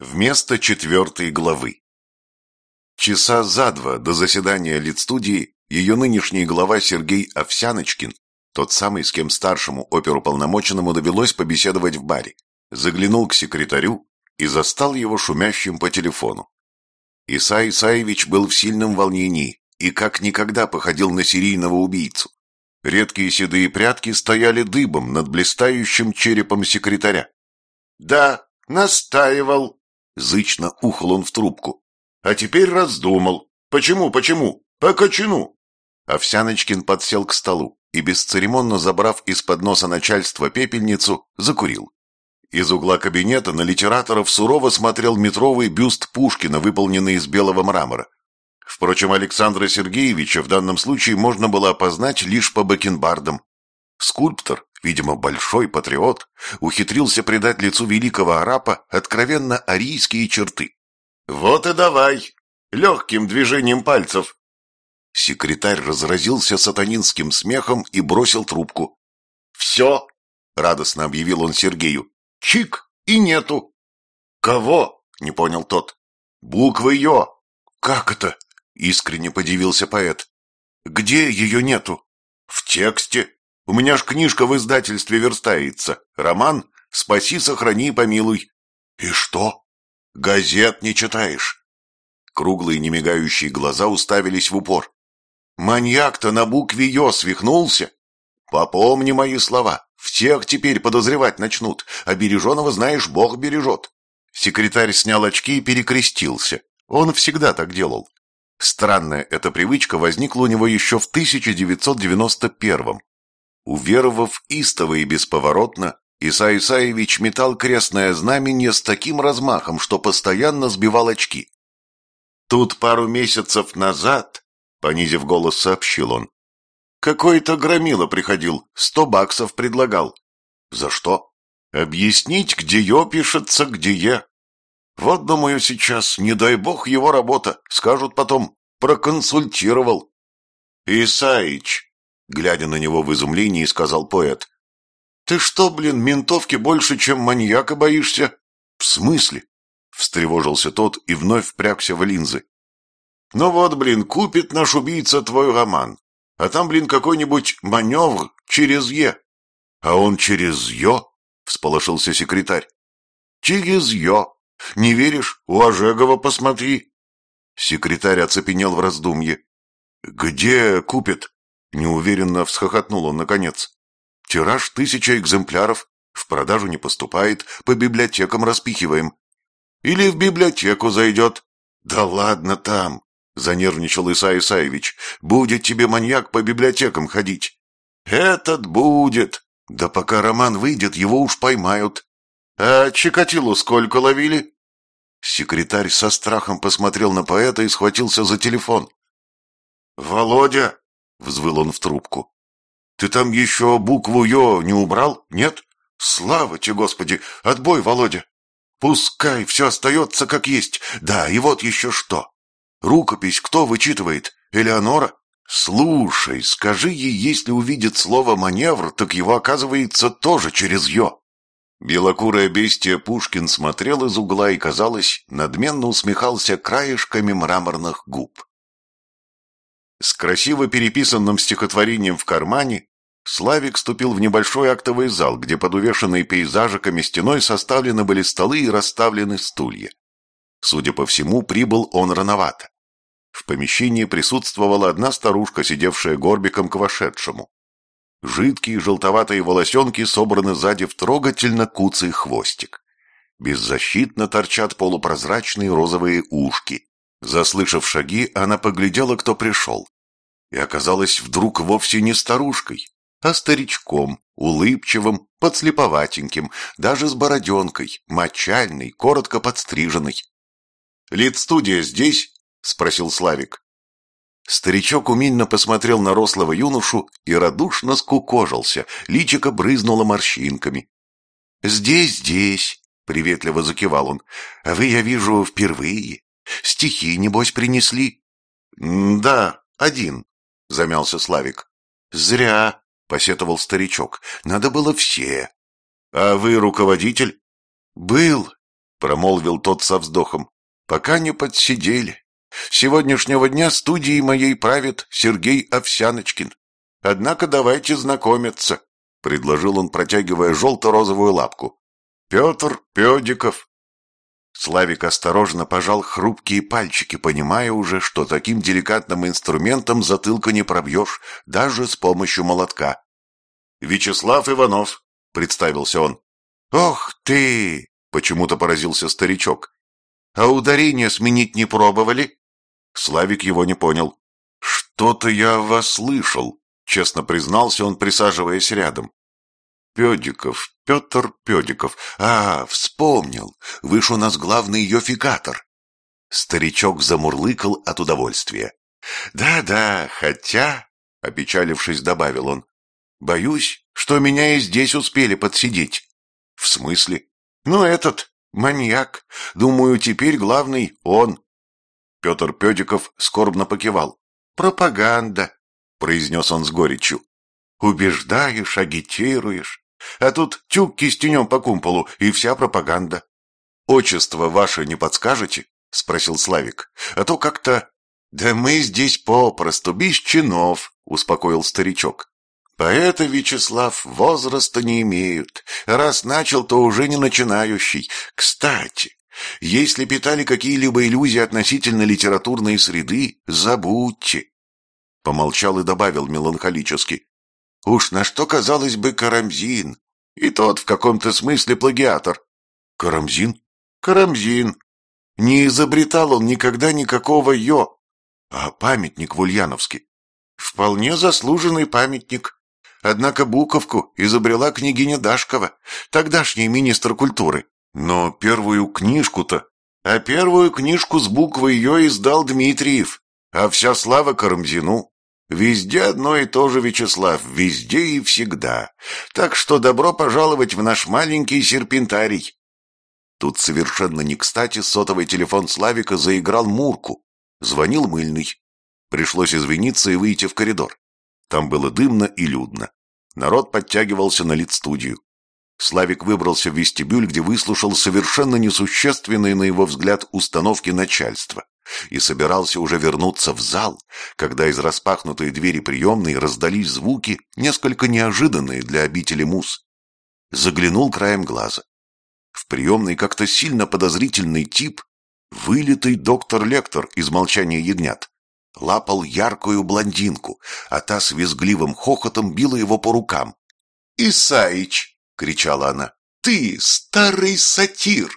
Вместо четвертой главы. Часа за два до заседания Литстудии ее нынешний глава Сергей Овсяночкин, тот самый, с кем старшему оперуполномоченному довелось побеседовать в баре, заглянул к секретарю и застал его шумящим по телефону. Исай Исаевич был в сильном волнении и как никогда походил на серийного убийцу. Редкие седые прятки стояли дыбом над блистающим черепом секретаря. «Да, настаивал», Зычно ухал он в трубку. А теперь раздумал. Почему, почему? По кочану. Овсяночкин подсел к столу и, бесцеремонно забрав из-под носа начальства пепельницу, закурил. Из угла кабинета на литераторов сурово смотрел метровый бюст Пушкина, выполненный из белого мрамора. Впрочем, Александра Сергеевича в данном случае можно было опознать лишь по бакенбардам. Скульптор видимо, большой патриот, ухитрился придать лицу великого арапа откровенно арийские черты. «Вот и давай! Легким движением пальцев!» Секретарь разразился сатанинским смехом и бросил трубку. «Все!» — радостно объявил он Сергею. «Чик! И нету!» «Кого?» — не понял тот. «Буквы Ё!» «Как это?» — искренне подивился поэт. «Где ее нету?» «В тексте!» У меня ж книжка в издательстве верстается. Роман «Спаси, сохрани, помилуй». И что? Газет не читаешь. Круглые немигающие глаза уставились в упор. Маньяк-то на букве «Ё» свихнулся. Попомни мои слова. Всех теперь подозревать начнут, а знаешь, Бог бережет. Секретарь снял очки и перекрестился. Он всегда так делал. Странная эта привычка возникла у него еще в 1991-м. Уверовав истово и бесповоротно, Иса Исаевич метал крестное знамение с таким размахом, что постоянно сбивал очки. Тут пару месяцев назад, понизив голос, сообщил он, какой-то громила приходил, сто баксов предлагал. За что? Объяснить, где «ё» пишется, где «е». Вот, думаю, сейчас, не дай бог, его работа. Скажут потом, проконсультировал. Исаич, Глядя на него в изумлении, сказал поэт. «Ты что, блин, ментовки больше, чем маньяка боишься?» «В смысле?» Встревожился тот и вновь впрягся в линзы. «Ну вот, блин, купит наш убийца твой роман, а там, блин, какой-нибудь маневр через «е». «А он через «ё»?» — всполошился секретарь. «Через «ё». Не веришь? У Ожегова посмотри». Секретарь оцепенел в раздумье. «Где купит?» Неуверенно всхохотнул он наконец. Тираж тысяча экземпляров, в продажу не поступает, по библиотекам распихиваем. Или в библиотеку зайдет. Да ладно там, занервничал Иса Исаевич. Будет тебе маньяк по библиотекам ходить. Этот будет. Да пока роман выйдет, его уж поймают. А Чикатилу сколько ловили? Секретарь со страхом посмотрел на поэта и схватился за телефон. «Володя!» Взвыл он в трубку. «Ты там еще букву «ё» не убрал? Нет? Слава тебе, Господи! Отбой, Володя! Пускай все остается как есть. Да, и вот еще что. Рукопись кто вычитывает? Элеонора? Слушай, скажи ей, если увидит слово «маневр», так его, оказывается, тоже через «ё». Белокурое бестия Пушкин смотрел из угла и, казалось, надменно усмехался краешками мраморных губ. С красиво переписанным стихотворением в кармане Славик ступил в небольшой актовый зал, где под увешанной пейзажиками стеной составлены были столы и расставлены стулья. Судя по всему, прибыл он рановато. В помещении присутствовала одна старушка, сидевшая горбиком к вошедшему. Жидкие желтоватые волосенки собраны сзади в трогательно куцый хвостик. Беззащитно торчат полупрозрачные розовые ушки. Заслышав шаги, она поглядела, кто пришел. И оказалась вдруг вовсе не старушкой, а старичком, улыбчивым, подслеповатеньким, даже с бороденкой, мочальной, коротко подстриженной. «Лид-студия здесь?» — спросил Славик. Старичок умильно посмотрел на рослого юношу и радушно скукожился, личико брызнуло морщинками. «Здесь, здесь», — приветливо закивал он, — «а вы, я вижу, впервые. Стихи, небось, принесли?» «Да, один», — замялся Славик. «Зря», — посетовал старичок, — «надо было все». «А вы руководитель?» «Был. промолвил тот со вздохом. Пока не подсидели. С сегодняшнего дня студией моей правит Сергей Овсяночкин. Однако давайте знакомиться, предложил он, протягивая желто-розовую лапку. Петр Педиков. Славик осторожно пожал хрупкие пальчики, понимая уже, что таким деликатным инструментом затылка не пробьешь, даже с помощью молотка. «Вячеслав Иванов», — представился он. «Ох ты!» — почему-то поразился старичок. «А ударение сменить не пробовали?» Славик его не понял. «Что-то я вас слышал», — честно признался он, присаживаясь рядом. «Педиков, Петр Педиков. А, вспомнил. Вы ж у нас главный йофикатор». Старичок замурлыкал от удовольствия. «Да-да, хотя...» — опечалившись, добавил он. «Боюсь, что меня и здесь успели подсидеть». «В смысле?» «Ну, этот, маньяк. Думаю, теперь главный он». Петр Педиков скорбно покивал. «Пропаганда», — произнес он с горечью. «Убеждаешь, агитируешь, а тут тюк кистенем по кумполу, и вся пропаганда». «Отчество ваше не подскажете?» — спросил Славик. «А то как-то...» «Да мы здесь попросту, без чинов», — успокоил старичок. «Поэты, Вячеслав, возраста не имеют. Раз начал, то уже не начинающий. Кстати, если питали какие-либо иллюзии относительно литературной среды, забудьте. Помолчал и добавил меланхолически. Уж на что, казалось бы, Карамзин. И тот в каком-то смысле плагиатор. Карамзин? Карамзин. Не изобретал он никогда никакого «ё», а памятник в Ульяновске. Вполне заслуженный памятник. Однако буковку изобрела княгиня Дашкова, тогдашний министр культуры. Но первую книжку-то... А первую книжку с буквой «Ё» издал Дмитриев, а вся слава Карамзину. Везде одно и то же, Вячеслав, везде и всегда. Так что добро пожаловать в наш маленький серпентарий. Тут совершенно не кстати сотовый телефон Славика заиграл Мурку. Звонил мыльный. Пришлось извиниться и выйти в коридор. Там было дымно и людно. Народ подтягивался на лид-студию. Славик выбрался в вестибюль, где выслушал совершенно несущественные, на его взгляд, установки начальства и собирался уже вернуться в зал, когда из распахнутой двери приемной раздались звуки, несколько неожиданные для обители мус. Заглянул краем глаза. В приемной как-то сильно подозрительный тип, вылитый доктор-лектор из «Молчания ягнят», лапал яркую блондинку, а та с визгливым хохотом била его по рукам. «Исаич!» кричала она. «Ты старый сатир!»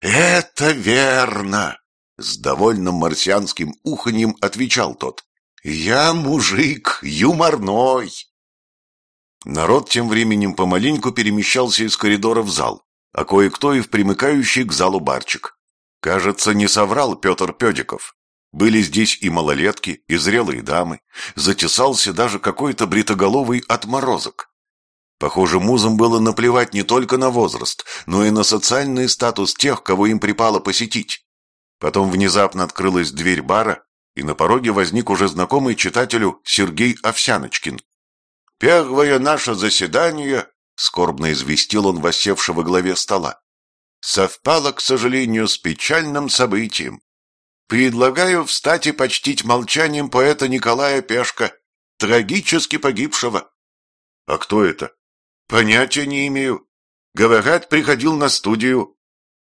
«Это верно!» С довольным марсианским уханьем отвечал тот. «Я мужик юморной!» Народ тем временем помаленьку перемещался из коридора в зал, а кое-кто и в примыкающий к залу барчик. Кажется, не соврал Петр Педиков. Были здесь и малолетки, и зрелые дамы. Затесался даже какой-то бритоголовый отморозок. Похоже, музам было наплевать не только на возраст, но и на социальный статус тех, кого им припало посетить. Потом внезапно открылась дверь бара, и на пороге возник уже знакомый читателю Сергей Овсяночкин. «Первое наше заседание», — скорбно известил он воссевшего главе стола, «совпало, к сожалению, с печальным событием. Предлагаю встать и почтить молчанием поэта Николая Пешка, трагически погибшего». «А кто это?» Понятия не имею. Говорят, приходил на студию.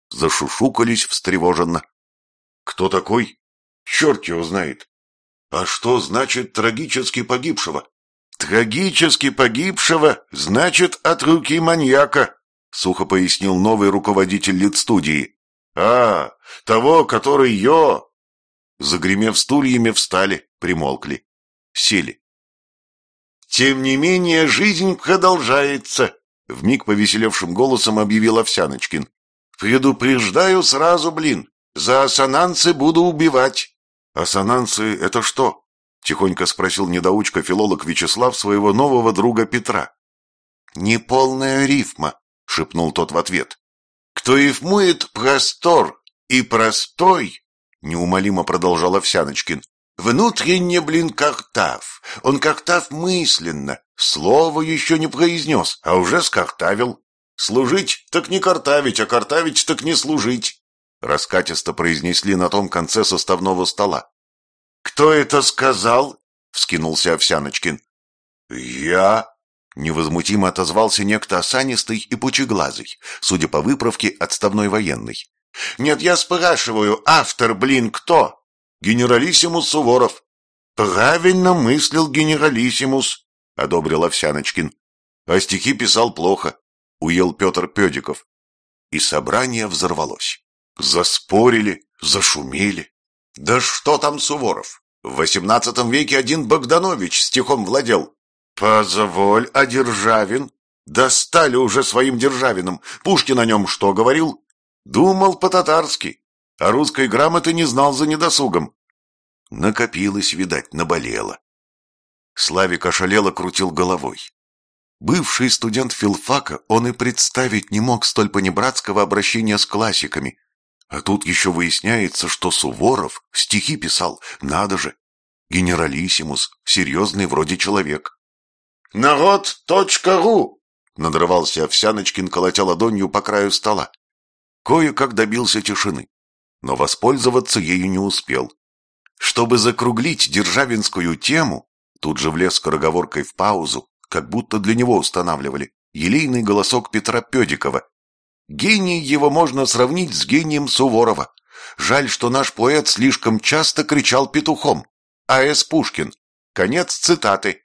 Зашушукались встревоженно. Кто такой? Черт его знает. А что значит трагически погибшего? Трагически погибшего значит от руки маньяка, сухо пояснил новый руководитель лид-студии. А, того, который yo. Загремев стульями, встали, примолкли. Сели. «Тем не менее, жизнь продолжается», — вмиг повеселевшим голосом объявил Овсяночкин. «Предупреждаю сразу, блин, за ассонансы буду убивать». «Ассонансы — это что?» — тихонько спросил недоучка-филолог Вячеслав своего нового друга Петра. «Неполная рифма», — шепнул тот в ответ. «Кто рифмует простор и простой», — неумолимо продолжал Овсяночкин, Внутренне, блин, картав. Он картав мысленно. Слово еще не произнес, а уже скартавил. Служить так не картавить, а картавить так не служить. Раскатисто произнесли на том конце составного стола. «Кто это сказал?» — вскинулся Овсяночкин. «Я?» — невозмутимо отозвался некто осанистый и пучеглазый, судя по выправке, отставной военный. «Нет, я спрашиваю, автор, блин, кто?» «Генералиссимус Суворов». «Правильно мыслил генералиссимус», — одобрил Овсяночкин. «А стихи писал плохо», — уел Петр Педиков. И собрание взорвалось. Заспорили, зашумели. Да что там Суворов? В восемнадцатом веке один Богданович стихом владел. Позволь, а Державин? Достали уже своим Державином. Пушкин о нем что говорил? Думал по-татарски, а русской грамоты не знал за недосугом. Накопилось, видать, наболело. Славик ошалело крутил головой. Бывший студент филфака, он и представить не мог столь понебратского обращения с классиками, а тут еще выясняется, что Суворов стихи писал, надо же. Генералиссимус, серьезный вроде человек. «Народ.ру!» — надрывался Овсяночкин, колотя ладонью по краю стола. Кое-как добился тишины, но воспользоваться ею не успел. Чтобы закруглить державинскую тему, тут же влез скороговоркой в паузу, как будто для него устанавливали, елейный голосок Петра Педикова, Гений его можно сравнить с гением Суворова. Жаль, что наш поэт слишком часто кричал петухом. А.С. Пушкин. Конец цитаты.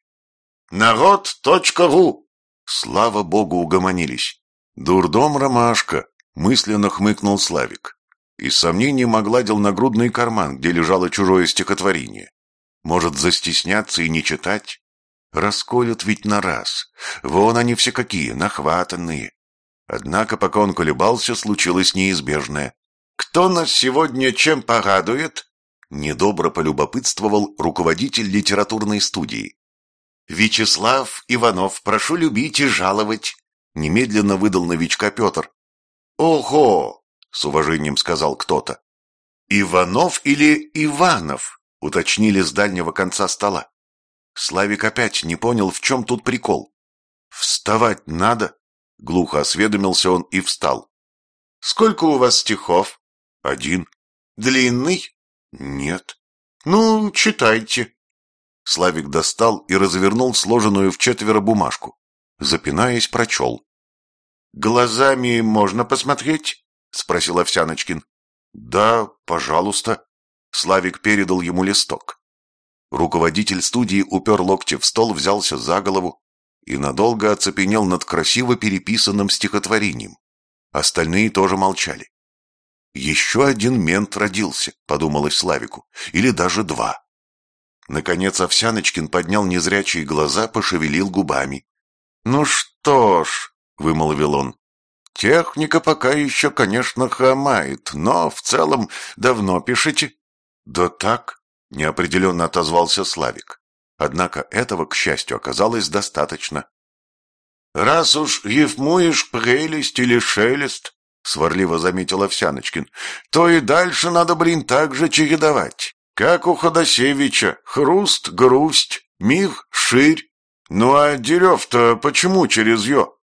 Народ.ру Слава богу, угомонились. Дурдом ромашка, мысленно хмыкнул Славик. И с сомнением огладил нагрудный карман, где лежало чужое стихотворение. Может, застесняться и не читать? Расколют ведь на раз. Вон они все какие, нахватанные. Однако, пока он колебался, случилось неизбежное. «Кто нас сегодня чем порадует?» Недобро полюбопытствовал руководитель литературной студии. «Вячеслав Иванов, прошу любить и жаловать», немедленно выдал новичка Петр. «Ого!» — с уважением сказал кто-то. «Иванов или Иванов?» — уточнили с дальнего конца стола. Славик опять не понял, в чем тут прикол. «Вставать надо?» Глухо осведомился он и встал. «Сколько у вас стихов?» «Один». «Длинный?» «Нет». «Ну, читайте». Славик достал и развернул сложенную в четверо бумажку. Запинаясь, прочел. «Глазами можно посмотреть?» — спросил Овсяночкин. «Да, пожалуйста». Славик передал ему листок. Руководитель студии упер локти в стол, взялся за голову, и надолго оцепенел над красиво переписанным стихотворением. Остальные тоже молчали. «Еще один мент родился», — подумалось Славику, — «или даже два». Наконец Овсяночкин поднял незрячие глаза, пошевелил губами. «Ну что ж», — вымолвил он, — «техника пока еще, конечно, хромает, но в целом давно пишите». «Да так», — неопределенно отозвался Славик. Однако этого, к счастью, оказалось достаточно. «Раз уж рифмуешь прелесть или шелест, — сварливо заметил Овсяночкин, — то и дальше надо, блин, так же чередовать. Как у Ходосевича, хруст, грусть, мир, ширь. Ну а Дерев-то почему через «ё»?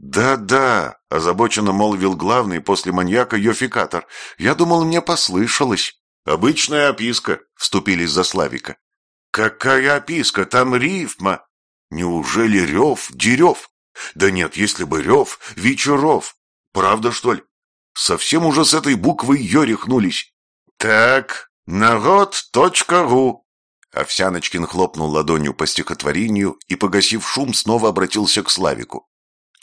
«Да-да», — озабоченно молвил главный после маньяка Йофикатор. «Я думал, мне послышалось». «Обычная описка», — вступились за Славика. Какая описка, там рифма. Неужели рев, дерев? Да нет, если бы рев, вечеров. Правда, что ли? Совсем уже с этой буквы ее рехнулись. Так, народ.ру. Овсяночкин хлопнул ладонью по стихотворению и, погасив шум, снова обратился к Славику.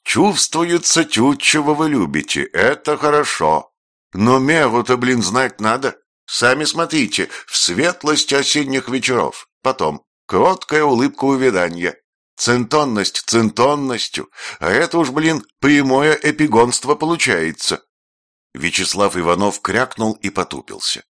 «Чувствуется чего вы любите, это хорошо. Но меру-то, блин, знать надо. Сами смотрите, в светлость осенних вечеров. Потом кроткая улыбка увядания. Центонность центонностью, а это уж, блин, прямое эпигонство получается. Вячеслав Иванов крякнул и потупился.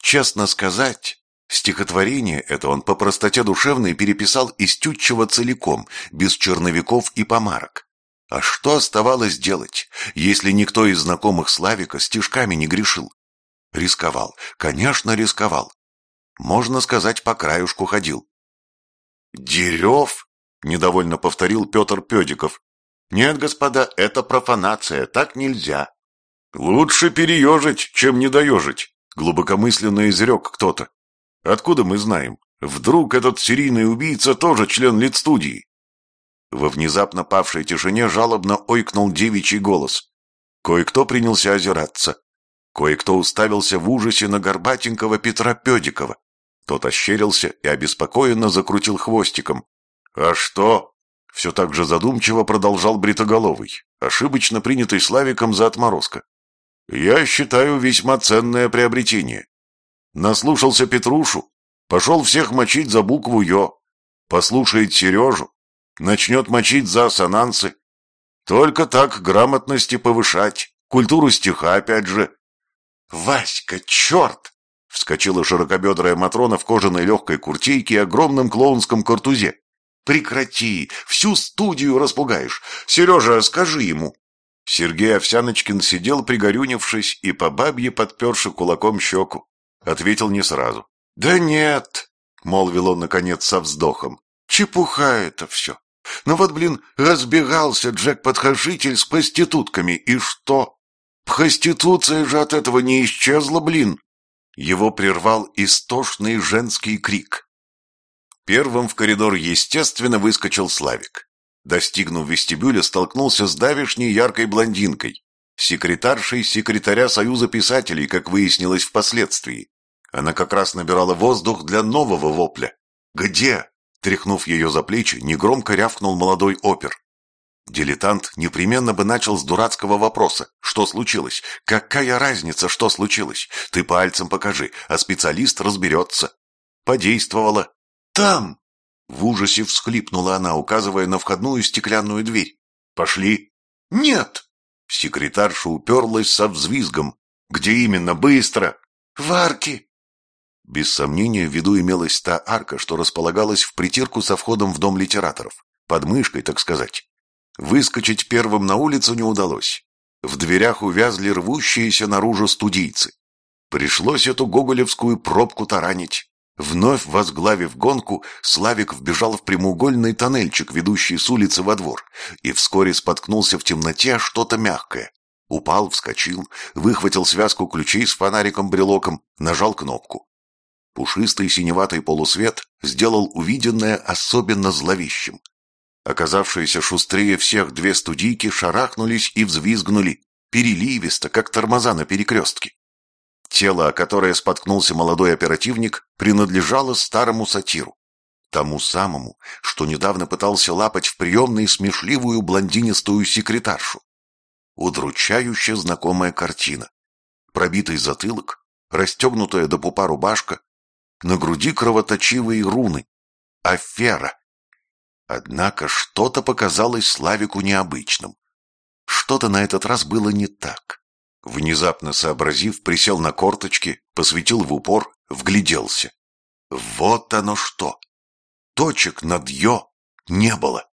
Честно сказать, стихотворение это он по простоте душевной переписал из Тютчева целиком, без черновиков и помарок. А что оставалось делать, если никто из знакомых Славика стишками не грешил? Рисковал, конечно, рисковал можно сказать, по краюшку ходил. «Дерев?» — недовольно повторил Петр Педиков. Нет, господа, это профанация, так нельзя. Лучше переежить, чем недоежить, глубокомысленно изрек кто-то. Откуда мы знаем? Вдруг этот серийный убийца тоже член литстудии? Во внезапно павшей тишине жалобно ойкнул девичий голос. Кое-кто принялся озираться. Кое-кто уставился в ужасе на горбатенького Петра Педикова. Тот ощерился и обеспокоенно закрутил хвостиком. «А что?» Все так же задумчиво продолжал Бритоголовый, ошибочно принятый Славиком за отморозка. «Я считаю весьма ценное приобретение. Наслушался Петрушу, пошел всех мочить за букву «Ё», послушает Сережу, начнет мочить за ассонансы. Только так грамотности повышать, культуру стиха опять же». «Васька, черт!» — вскочила широкобедрая Матрона в кожаной легкой куртейке и огромном клоунском картузе. Прекрати, всю студию распугаешь. Сережа, скажи ему. Сергей Овсяночкин сидел, пригорюнившись, и по бабье подперши кулаком щеку. Ответил не сразу. «Да нет», — молвил он, наконец, со вздохом. «Чепуха это все. Ну вот, блин, разбегался Джек-подхожитель с проститутками, и что? Проституция же от этого не исчезла, блин!» Его прервал истошный женский крик. Первым в коридор, естественно, выскочил Славик. Достигнув вестибюля, столкнулся с давишней яркой блондинкой, секретаршей секретаря Союза писателей, как выяснилось впоследствии. Она как раз набирала воздух для нового вопля. «Где?» Тряхнув ее за плечи, негромко рявкнул молодой опер. Дилетант непременно бы начал с дурацкого вопроса. Что случилось? Какая разница, что случилось? Ты пальцем покажи, а специалист разберется. Подействовало. «Там!» — в ужасе всхлипнула она, указывая на входную стеклянную дверь. «Пошли!» «Нет!» Секретарша уперлась со взвизгом. «Где именно? Быстро!» «В арке!» Без сомнения, в виду имелась та арка, что располагалась в притирку со входом в дом литераторов. Под мышкой, так сказать. Выскочить первым на улицу не удалось. В дверях увязли рвущиеся наружу студийцы. Пришлось эту гоголевскую пробку таранить. Вновь возглавив гонку, Славик вбежал в прямоугольный тоннельчик, ведущий с улицы во двор, и вскоре споткнулся в темноте что-то мягкое. Упал, вскочил, выхватил связку ключей с фонариком-брелоком, нажал кнопку. Пушистый синеватый полусвет сделал увиденное особенно зловещим. Оказавшиеся шустрее всех две студийки шарахнулись и взвизгнули, переливисто, как тормоза на перекрестке. Тело, о которое споткнулся молодой оперативник, принадлежало старому сатиру. Тому самому, что недавно пытался лапать в приемной смешливую блондинистую секретаршу. Удручающе знакомая картина. Пробитый затылок, расстегнутая до пупа рубашка, на груди кровоточивые руны. Афера. Однако что-то показалось Славику необычным. Что-то на этот раз было не так. Внезапно сообразив, присел на корточки, посветил в упор, вгляделся. Вот оно что! Точек над «ё» не было.